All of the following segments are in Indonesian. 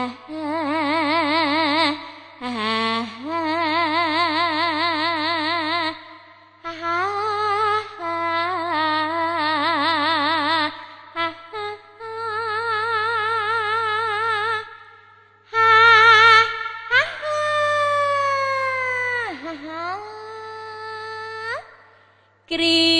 Green.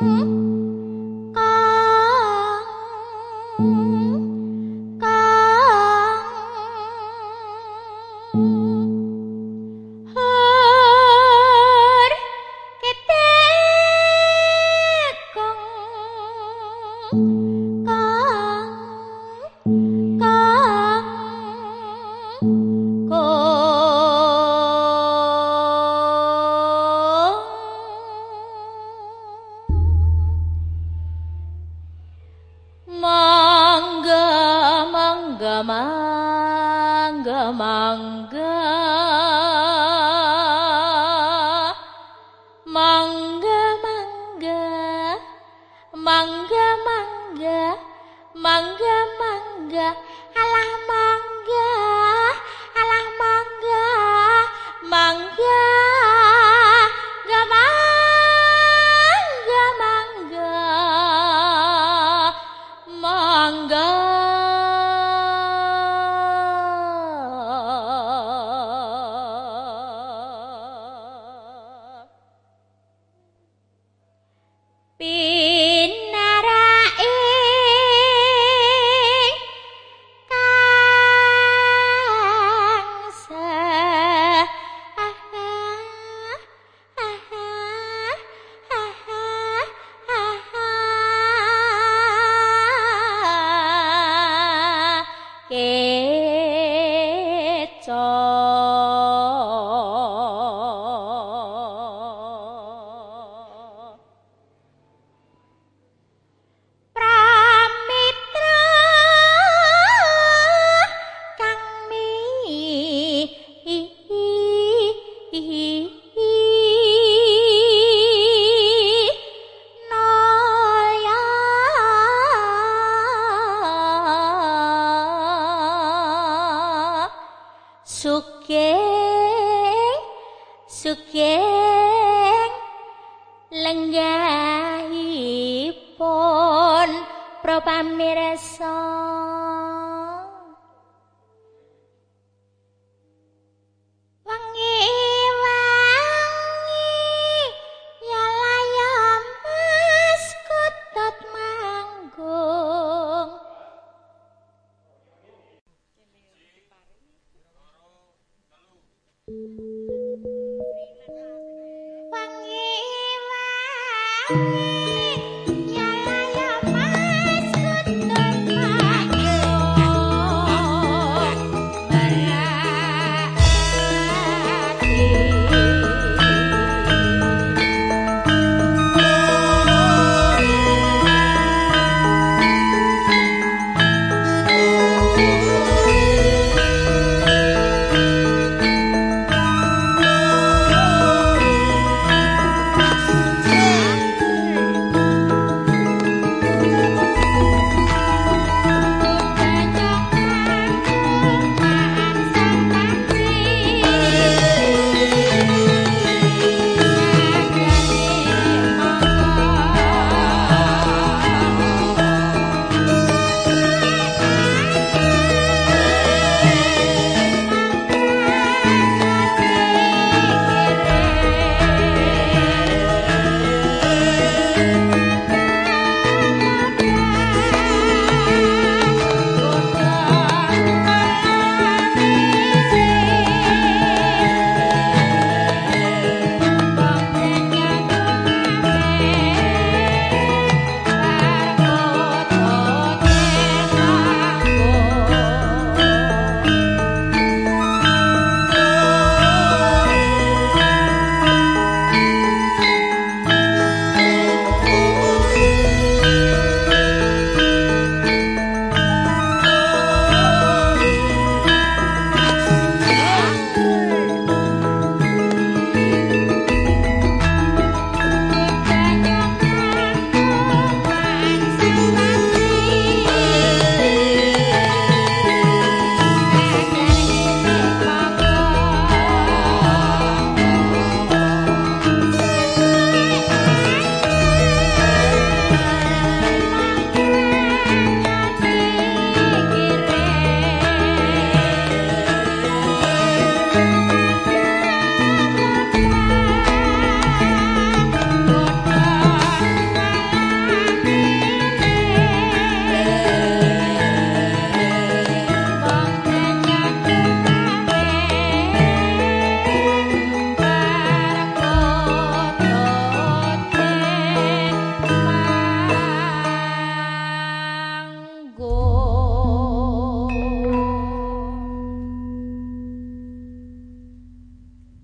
Mm-hmm. manga manga manga manga. Alamang pamirsa wangi ya layam mas kutut manggung wangi